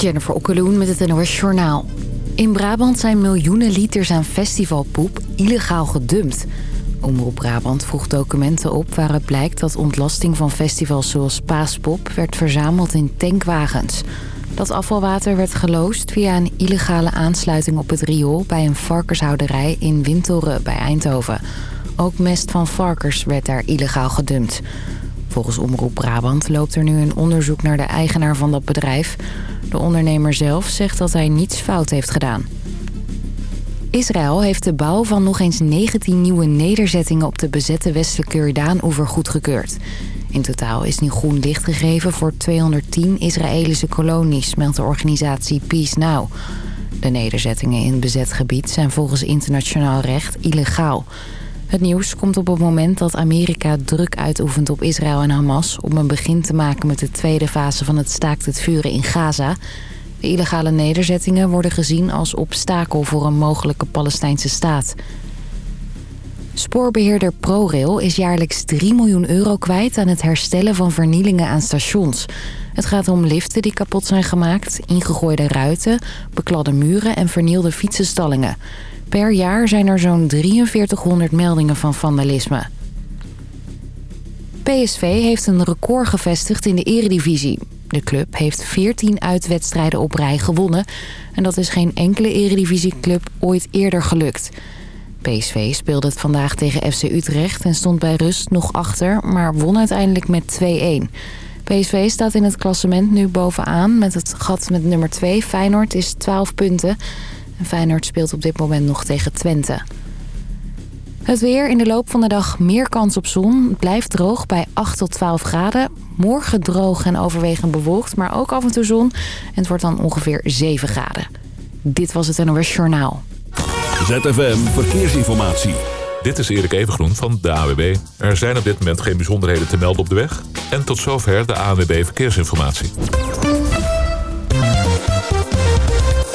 Jennifer Okkeloen met het NOS Journaal. In Brabant zijn miljoenen liters aan festivalpoep illegaal gedumpt. Omroep Brabant vroeg documenten op waaruit blijkt dat ontlasting van festivals zoals Paaspop werd verzameld in tankwagens. Dat afvalwater werd geloosd via een illegale aansluiting op het riool bij een varkenshouderij in Wintelre bij Eindhoven. Ook mest van varkens werd daar illegaal gedumpt. Volgens Omroep Brabant loopt er nu een onderzoek naar de eigenaar van dat bedrijf. De ondernemer zelf zegt dat hij niets fout heeft gedaan. Israël heeft de bouw van nog eens 19 nieuwe nederzettingen op de bezette westelijke Jordaan-oever goedgekeurd. In totaal is nu groen licht gegeven voor 210 Israëlische kolonies, meldt de organisatie Peace Now. De nederzettingen in bezet gebied zijn volgens internationaal recht illegaal. Het nieuws komt op het moment dat Amerika druk uitoefent op Israël en Hamas... om een begin te maken met de tweede fase van het staakt het vuren in Gaza. De illegale nederzettingen worden gezien als obstakel voor een mogelijke Palestijnse staat. Spoorbeheerder ProRail is jaarlijks 3 miljoen euro kwijt aan het herstellen van vernielingen aan stations. Het gaat om liften die kapot zijn gemaakt, ingegooide ruiten, bekladde muren en vernielde fietsenstallingen. Per jaar zijn er zo'n 4300 meldingen van vandalisme. PSV heeft een record gevestigd in de eredivisie. De club heeft 14 uitwedstrijden op rij gewonnen. En dat is geen enkele eredivisieclub ooit eerder gelukt. PSV speelde het vandaag tegen FC Utrecht en stond bij rust nog achter... maar won uiteindelijk met 2-1. PSV staat in het klassement nu bovenaan met het gat met nummer 2. Feyenoord is 12 punten... Feyenoord speelt op dit moment nog tegen Twente. Het weer in de loop van de dag meer kans op zon. Blijft droog bij 8 tot 12 graden. Morgen droog en overwegend bewolkt, maar ook af en toe zon. En het wordt dan ongeveer 7 graden. Dit was het NOS Journaal. ZFM Verkeersinformatie. Dit is Erik Evengroen van de AWB. Er zijn op dit moment geen bijzonderheden te melden op de weg. En tot zover de ANWB Verkeersinformatie.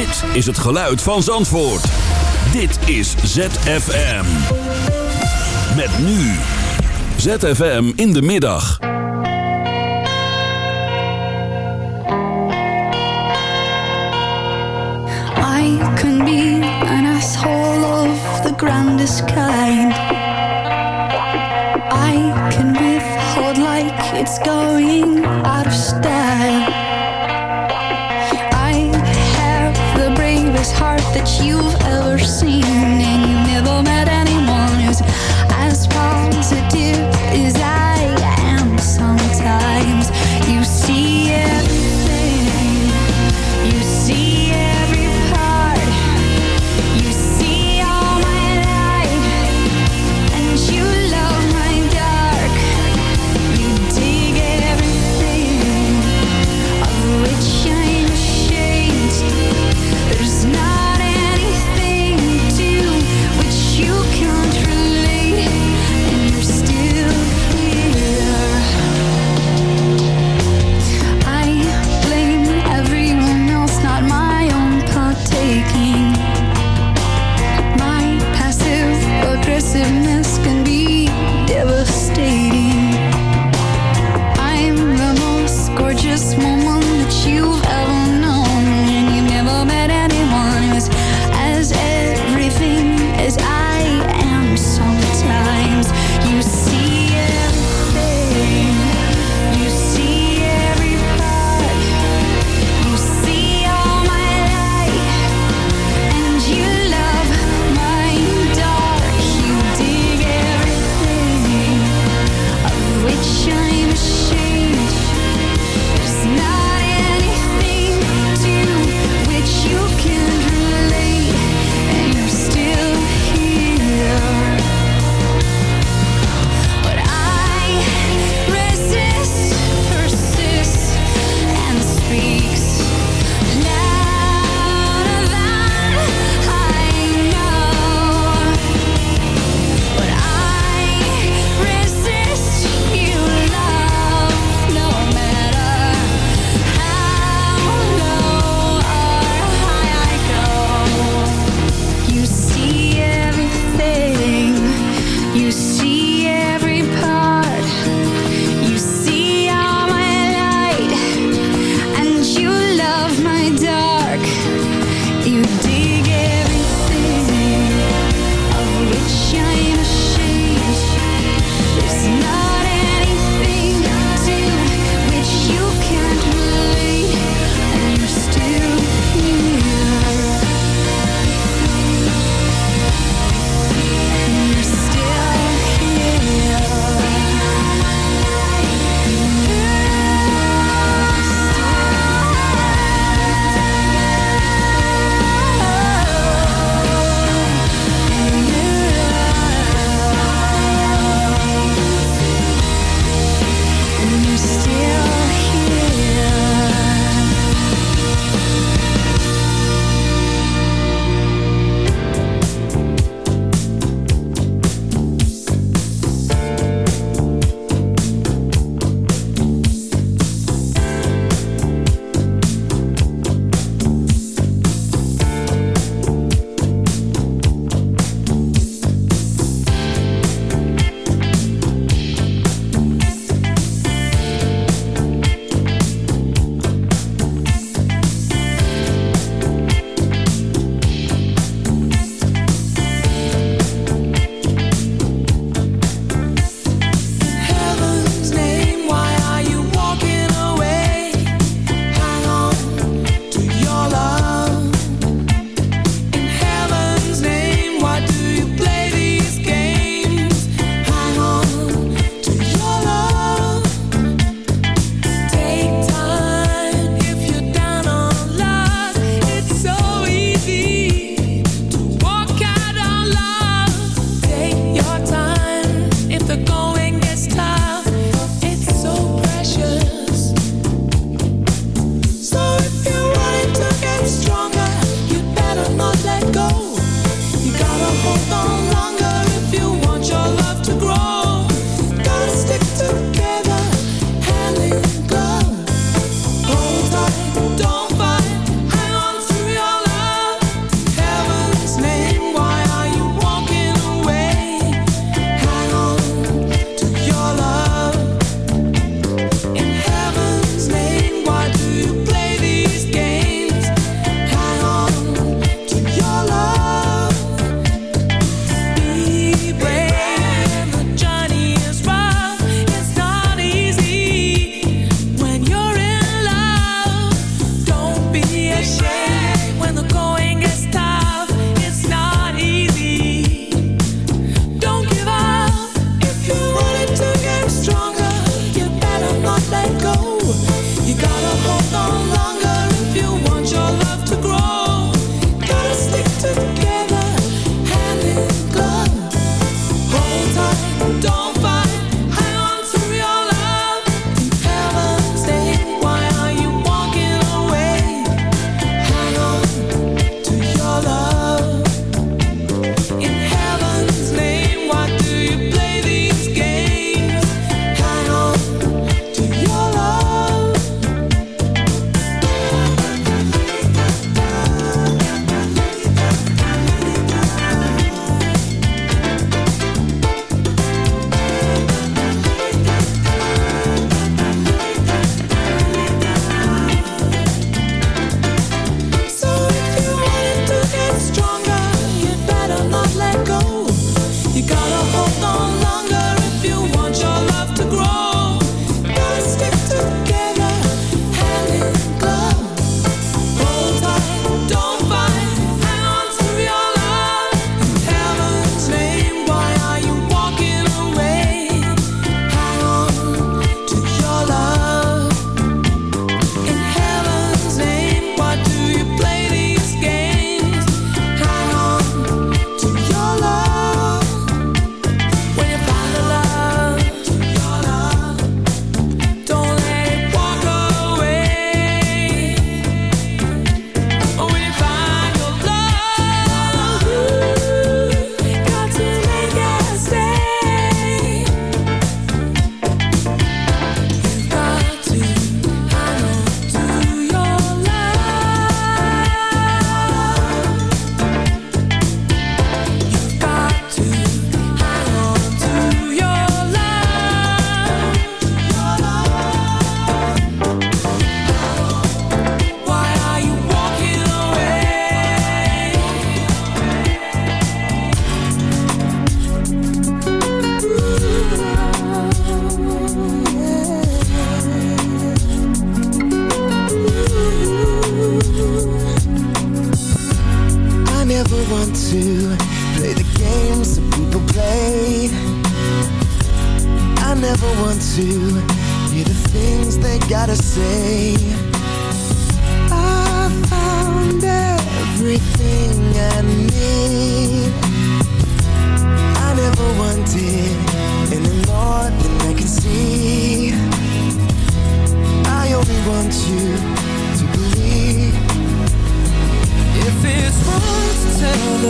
Dit is het geluid van Zandvoort. Dit is ZFM. Met nu. ZFM in de middag. I can be an asshole of the grandest kind. I can withhold like it's going out of style. You've ever seen,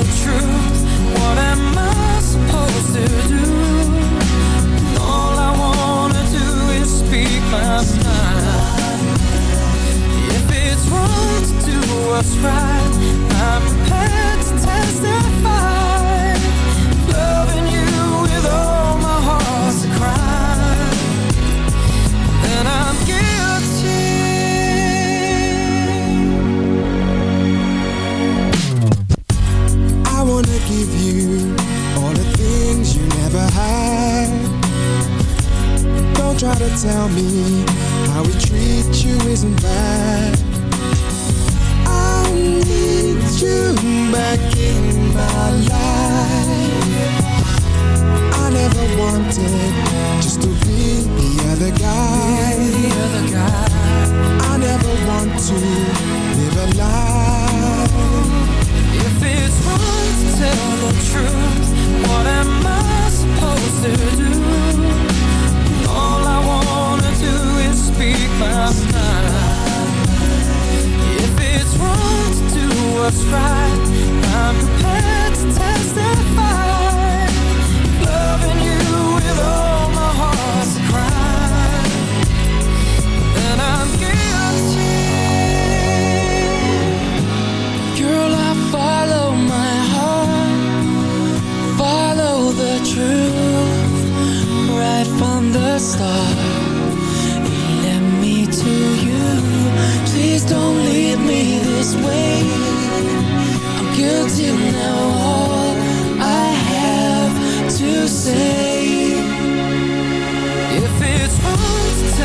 True. truth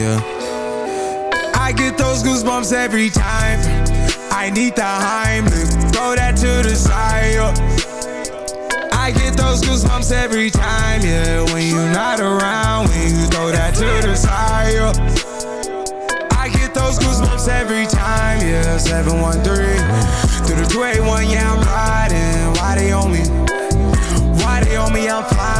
Yeah. I get those goosebumps every time. I need the Heimlich, throw that to the side. yeah. I get those goosebumps every time, yeah. When you're not around, when you throw that to the side. yeah. I get those goosebumps every time, yeah. 713 through the 281, yeah, I'm riding. Why they on me? Why they on me? I'm flying,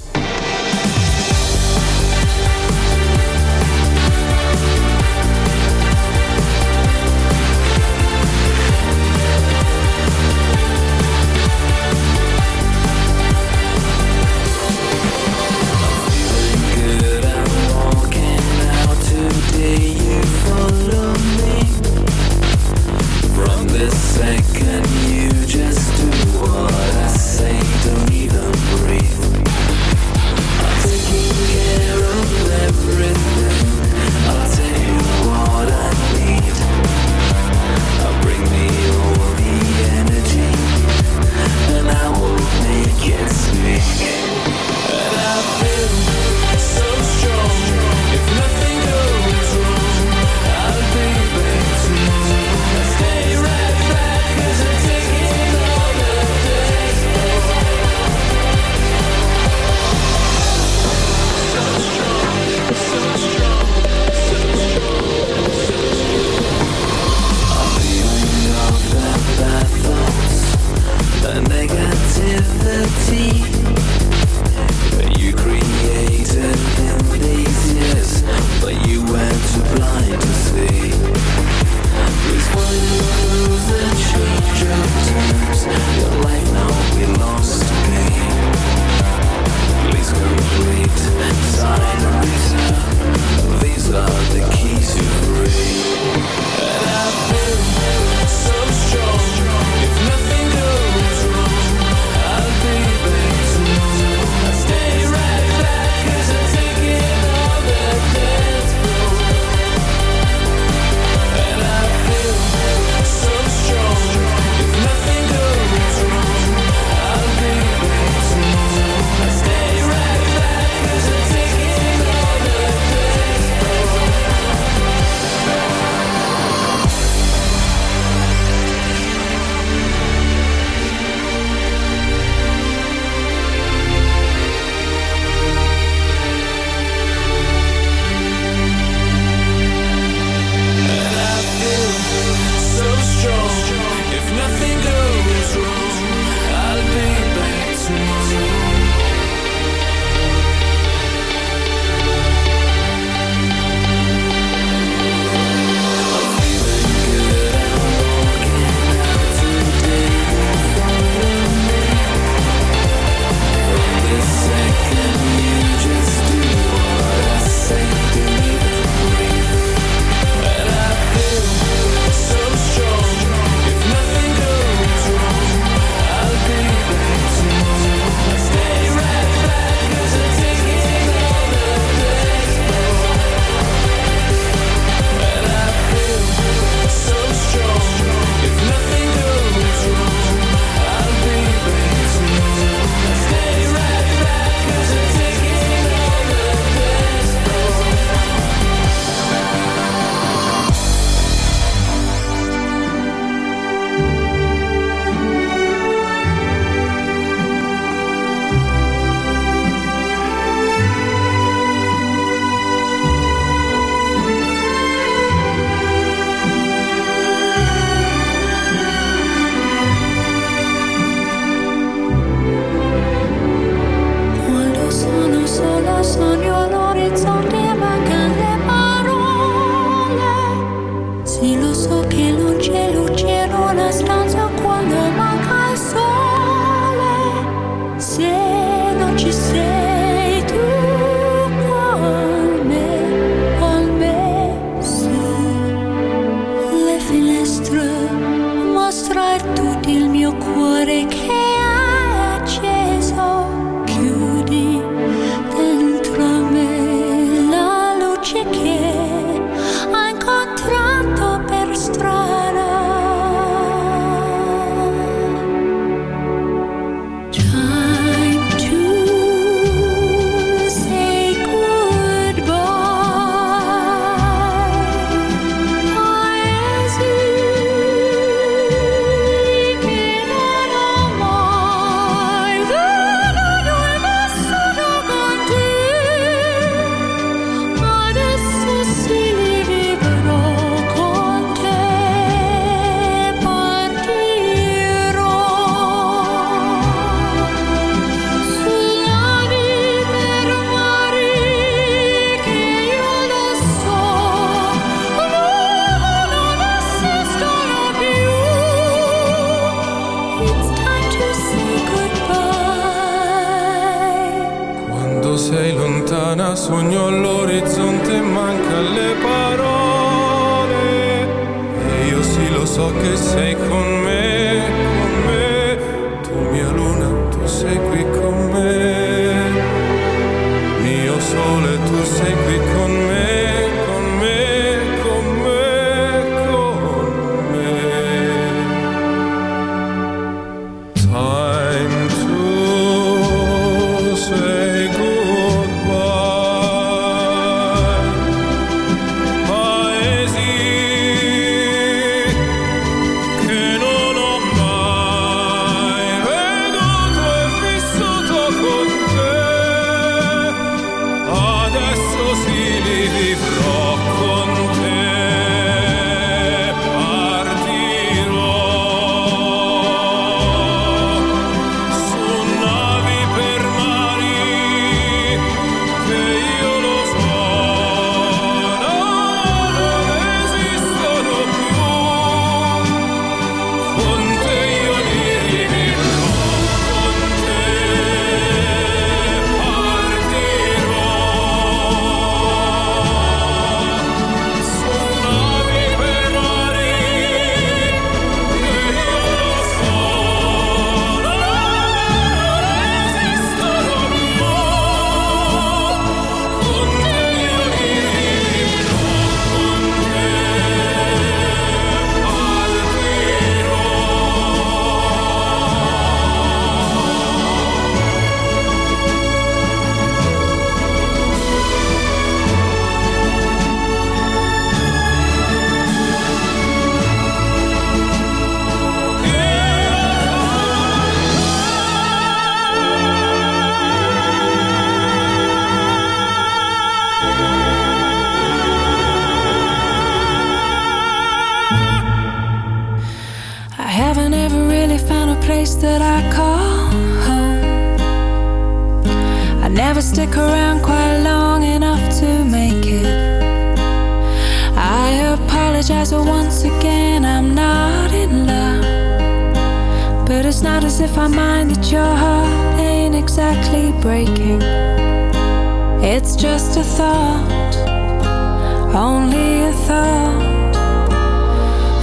only a thought.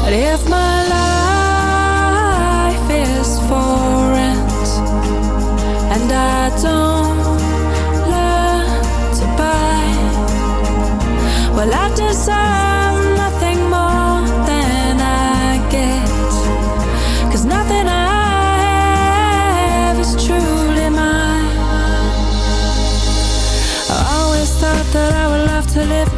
But if my life is for rent and I don't learn to buy, well, I deserve nothing more than I get. Cause nothing I have is truly mine. I always thought that I would love to live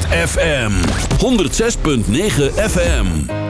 ZFM 106.9 FM.